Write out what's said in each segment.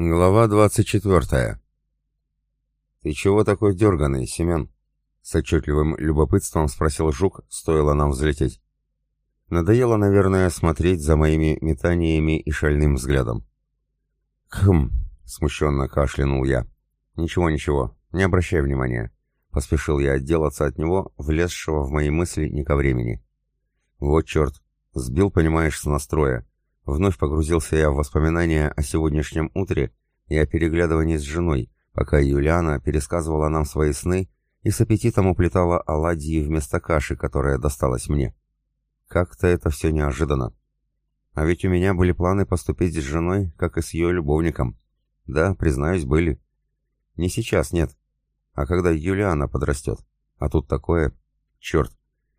Глава 24. «Ты чего такой дерганый, Семен?» С отчетливым любопытством спросил Жук, стоило нам взлететь. Надоело, наверное, смотреть за моими метаниями и шальным взглядом. «Хм!» — смущенно кашлянул я. «Ничего, ничего, не обращай внимания». Поспешил я отделаться от него, влезшего в мои мысли не ко времени. «Вот черт! Сбил, понимаешь, с настроя. Вновь погрузился я в воспоминания о сегодняшнем утре и о переглядывании с женой, пока Юлиана пересказывала нам свои сны и с аппетитом уплетала оладьи вместо каши, которая досталась мне. Как-то это все неожиданно. А ведь у меня были планы поступить с женой, как и с ее любовником. Да, признаюсь, были. Не сейчас, нет. А когда Юлиана подрастет. А тут такое... Черт,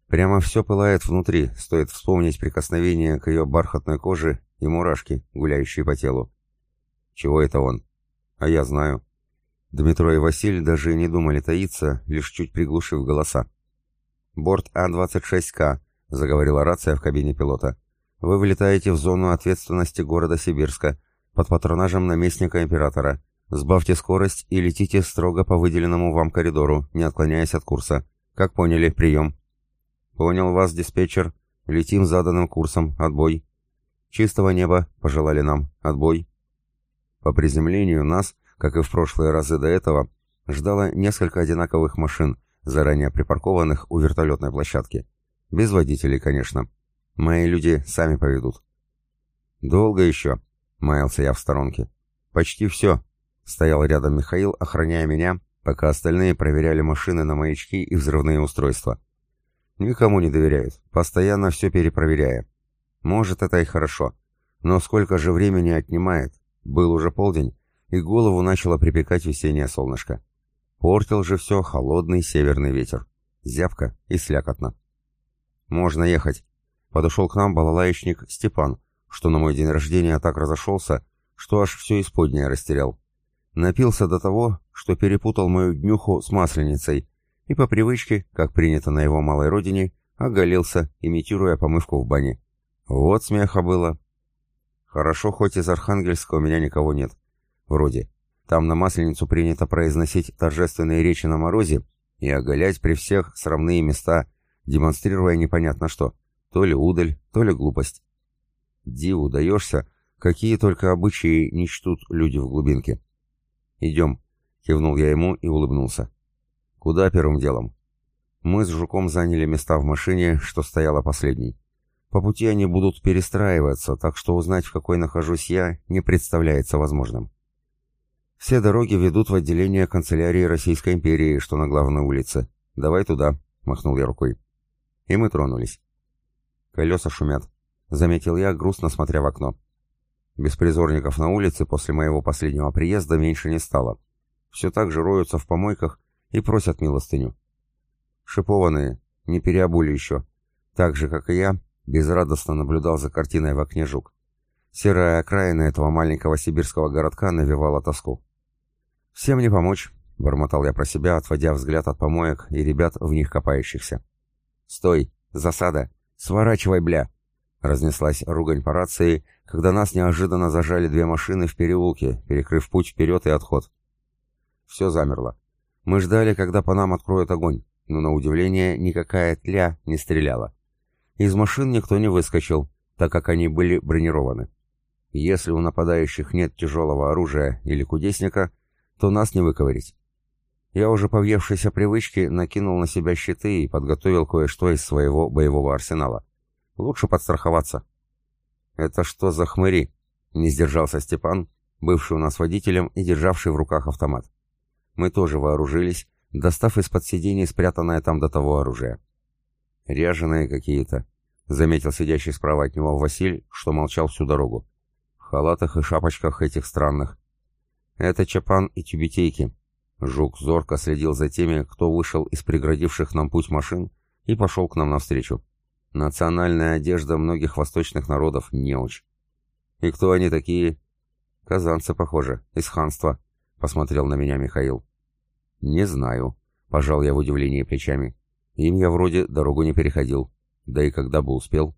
Прямо все пылает внутри, стоит вспомнить прикосновение к ее бархатной коже и мурашки, гуляющие по телу. Чего это он? А я знаю. Дмитро и Василь даже не думали таиться, лишь чуть приглушив голоса. «Борт А-26К», — заговорила рация в кабине пилота. «Вы вылетаете в зону ответственности города Сибирска под патронажем наместника императора. Сбавьте скорость и летите строго по выделенному вам коридору, не отклоняясь от курса. Как поняли, прием». «Понял вас, диспетчер. Летим заданным курсом. Отбой». «Чистого неба», — пожелали нам. «Отбой». По приземлению нас, как и в прошлые разы до этого, ждало несколько одинаковых машин, заранее припаркованных у вертолетной площадки. Без водителей, конечно. Мои люди сами поведут. «Долго еще?» — маялся я в сторонке. «Почти все», — стоял рядом Михаил, охраняя меня, пока остальные проверяли машины на маячки и взрывные устройства. Никому не доверяют, постоянно все перепроверяя. Может, это и хорошо. Но сколько же времени отнимает? Был уже полдень, и голову начало припекать весеннее солнышко. Портил же все холодный северный ветер. Зябко и слякотно. «Можно ехать», — подошел к нам балалаечник Степан, что на мой день рождения так разошелся, что аж все исподнее растерял. Напился до того, что перепутал мою днюху с масленицей, и по привычке, как принято на его малой родине, оголился, имитируя помывку в бане. Вот смеха было. Хорошо, хоть из Архангельска у меня никого нет. Вроде. Там на Масленицу принято произносить торжественные речи на морозе и оголять при всех срамные места, демонстрируя непонятно что. То ли удаль, то ли глупость. Диву даешься, какие только обычаи не чтут люди в глубинке. «Идем», — кивнул я ему и улыбнулся. Куда первым делом? Мы с Жуком заняли места в машине, что стояла последней. По пути они будут перестраиваться, так что узнать, в какой нахожусь я, не представляется возможным. Все дороги ведут в отделение канцелярии Российской империи, что на главной улице. Давай туда, махнул я рукой. И мы тронулись. Колеса шумят, заметил я, грустно смотря в окно. Беспризорников на улице после моего последнего приезда меньше не стало. Все так же роются в помойках и просят милостыню. Шипованные, не переобули еще. Так же, как и я, безрадостно наблюдал за картиной в окне жук. Серая окраина этого маленького сибирского городка навевала тоску. «Всем не помочь», — бормотал я про себя, отводя взгляд от помоек и ребят в них копающихся. «Стой! Засада! Сворачивай, бля!» Разнеслась ругань по рации, когда нас неожиданно зажали две машины в переулке, перекрыв путь вперед и отход. Все замерло. Мы ждали, когда по нам откроют огонь, но на удивление никакая тля не стреляла. Из машин никто не выскочил, так как они были бронированы. Если у нападающих нет тяжелого оружия или кудесника, то нас не выковырить. Я уже по въевшейся привычке накинул на себя щиты и подготовил кое-что из своего боевого арсенала. Лучше подстраховаться. «Это что за хмыри?» — не сдержался Степан, бывший у нас водителем и державший в руках автомат. Мы тоже вооружились, достав из-под сидений спрятанное там до того оружие. «Ряженые какие-то», — заметил сидящий справа от него Василь, что молчал всю дорогу. «В халатах и шапочках этих странных». «Это Чапан и тюбетейки». Жук зорко следил за теми, кто вышел из преградивших нам путь машин и пошел к нам навстречу. Национальная одежда многих восточных народов неуч. «И кто они такие?» «Казанцы, похоже, из ханства», — посмотрел на меня Михаил. «Не знаю», — пожал я в удивлении плечами. «Им я вроде дорогу не переходил. Да и когда бы успел».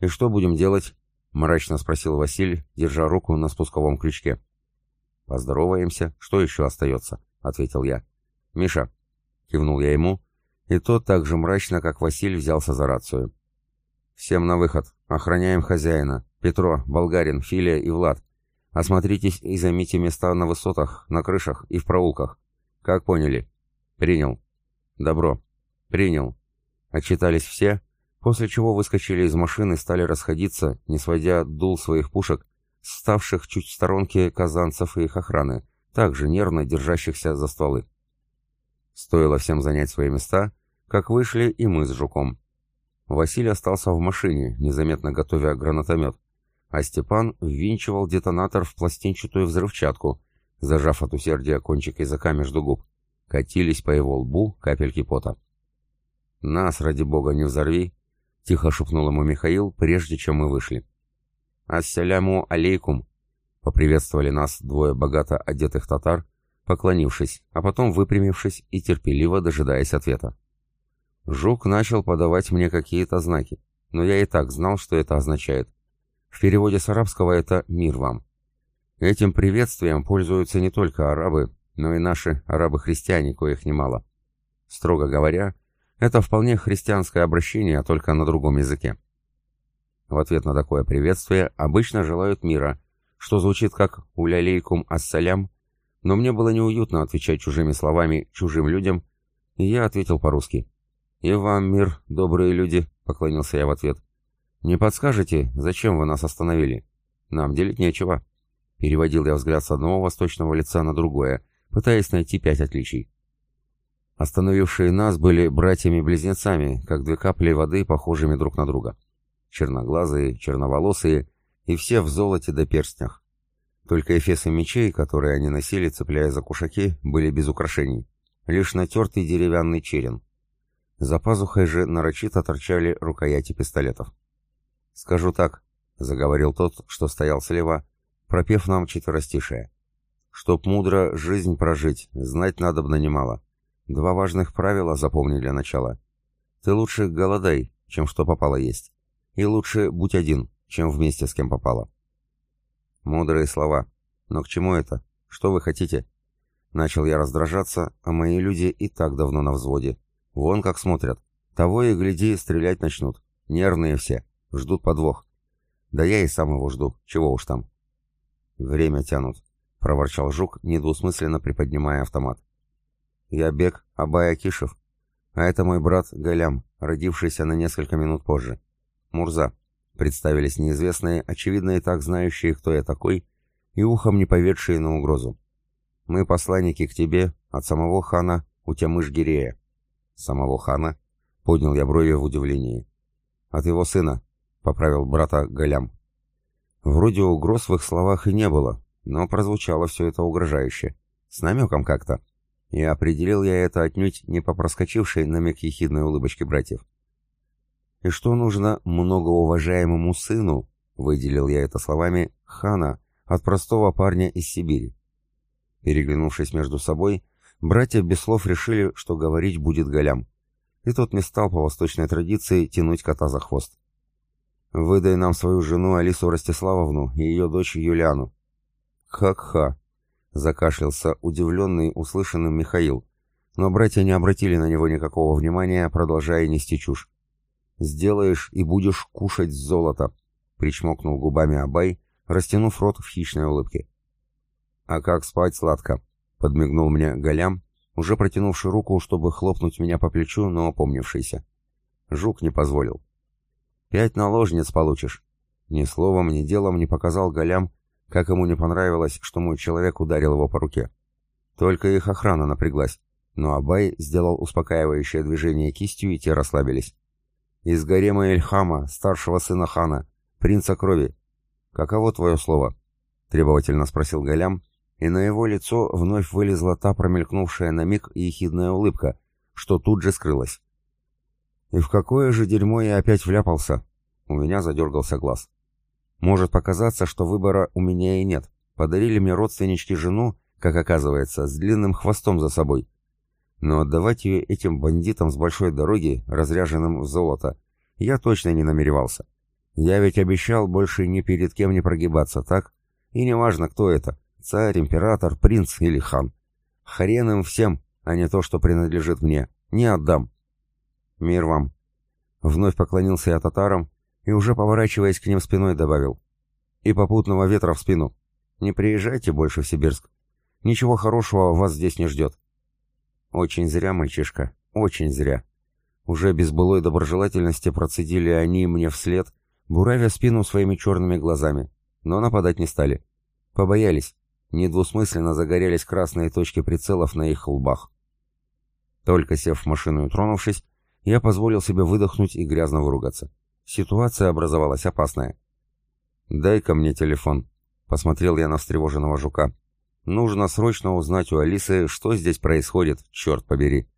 «И что будем делать?» — мрачно спросил Василь, держа руку на спусковом крючке. «Поздороваемся, что еще остается?» — ответил я. «Миша!» — кивнул я ему, и тот так же мрачно, как Василий, взялся за рацию. «Всем на выход. Охраняем хозяина. Петро, Болгарин, Филия и Влад. Осмотритесь и займите места на высотах, на крышах и в проулках. Как поняли?» «Принял». «Добро. Принял». Отчитались все, после чего выскочили из машины и стали расходиться, не сводя дул своих пушек, ставших чуть в сторонке казанцев и их охраны, также нервно держащихся за стволы. Стоило всем занять свои места, как вышли и мы с Жуком. Василий остался в машине, незаметно готовя гранатомет, а Степан ввинчивал детонатор в пластинчатую взрывчатку, зажав от усердия кончик языка между губ. Катились по его лбу капельки пота. «Нас, ради бога, не взорви!» — тихо шепнул ему Михаил, прежде чем мы вышли. «Ассаляму алейкум!» — поприветствовали нас двое богато одетых татар, поклонившись, а потом выпрямившись и терпеливо дожидаясь ответа. Жук начал подавать мне какие-то знаки, но я и так знал, что это означает. В переводе с арабского это «мир вам». Этим приветствием пользуются не только арабы, но и наши арабы-христиане, коих немало. Строго говоря, это вполне христианское обращение, только на другом языке. В ответ на такое приветствие обычно желают мира, что звучит как «улялейкум ассалям», но мне было неуютно отвечать чужими словами чужим людям, и я ответил по-русски. «И вам мир, добрые люди», — поклонился я в ответ. «Не подскажете, зачем вы нас остановили? Нам делить нечего». Переводил я взгляд с одного восточного лица на другое, пытаясь найти пять отличий. Остановившие нас были братьями-близнецами, как две капли воды, похожими друг на друга черноглазые, черноволосые и все в золоте до перстнях. Только эфесы мечей, которые они носили, цепляя за кушаки, были без украшений. Лишь натертый деревянный черен. За пазухой же нарочито торчали рукояти пистолетов. «Скажу так», — заговорил тот, что стоял слева, пропев нам четверостишее. «Чтоб мудро жизнь прожить, знать надобно немало. Два важных правила запомни для начала. Ты лучше голодай, чем что попало есть. И лучше будь один, чем вместе с кем попало. Мудрые слова. Но к чему это? Что вы хотите? Начал я раздражаться, а мои люди и так давно на взводе. Вон как смотрят. Того и гляди, стрелять начнут. Нервные все. Ждут подвох. Да я и сам его жду. Чего уж там. Время тянут. Проворчал Жук, недвусмысленно приподнимая автомат. Я Бег Абай Акишев. А это мой брат Галям, родившийся на несколько минут позже. Мурза. Представились неизвестные, очевидно и так знающие, кто я такой, и ухом не поведшие на угрозу. Мы посланники к тебе от самого хана Утямыш-Гирея. Самого хана? Поднял я брови в удивлении. От его сына, поправил брата Галям. Вроде угроз в их словах и не было, но прозвучало все это угрожающе. С намеком как-то. И определил я это отнюдь не по проскочившей намек ехидной улыбочки братьев. И что нужно многоуважаемому сыну, выделил я это словами, хана, от простого парня из Сибири. Переглянувшись между собой, братья без слов решили, что говорить будет Голям. И тот не стал по восточной традиции тянуть кота за хвост. «Выдай нам свою жену Алису Ростиславовну и ее дочь Юлиану». «Ха-ха», — закашлялся удивленный услышанным Михаил, но братья не обратили на него никакого внимания, продолжая нести чушь. «Сделаешь и будешь кушать золото», — причмокнул губами Абай, растянув рот в хищной улыбке. «А как спать сладко?» — подмигнул мне Голям, уже протянувший руку, чтобы хлопнуть меня по плечу, но опомнившийся. Жук не позволил. «Пять наложниц получишь». Ни словом, ни делом не показал Голям, как ему не понравилось, что мой человек ударил его по руке. Только их охрана напряглась, но Абай сделал успокаивающее движение кистью, и те расслабились. Из гарема Эльхама, старшего сына хана, принца крови. Каково твое слово? Требовательно спросил Галям, и на его лицо вновь вылезла та промелькнувшая на миг ехидная улыбка, что тут же скрылась. И в какое же дерьмо я опять вляпался? У меня задергался глаз. Может показаться, что выбора у меня и нет. Подарили мне родственнички жену, как оказывается, с длинным хвостом за собой. Но отдавать ее этим бандитам с большой дороги, разряженным в золото, я точно не намеревался. Я ведь обещал больше ни перед кем не прогибаться, так? И неважно, кто это, Царь, император, принц или хан. Хрен им всем, а не то, что принадлежит мне. Не отдам. Мир вам. Вновь поклонился я татарам и уже поворачиваясь к ним спиной добавил. И попутного ветра в спину. Не приезжайте больше в Сибирск. Ничего хорошего вас здесь не ждет. Очень зря, мальчишка, очень зря. Уже без былой доброжелательности процедили они мне вслед, буравя спину своими черными глазами, но нападать не стали. Побоялись. Недвусмысленно загорелись красные точки прицелов на их лбах. Только сев в машину и тронувшись, я позволил себе выдохнуть и грязно выругаться. Ситуация образовалась опасная. «Дай-ка мне телефон», — посмотрел я на встревоженного жука. «Нужно срочно узнать у Алисы, что здесь происходит, черт побери».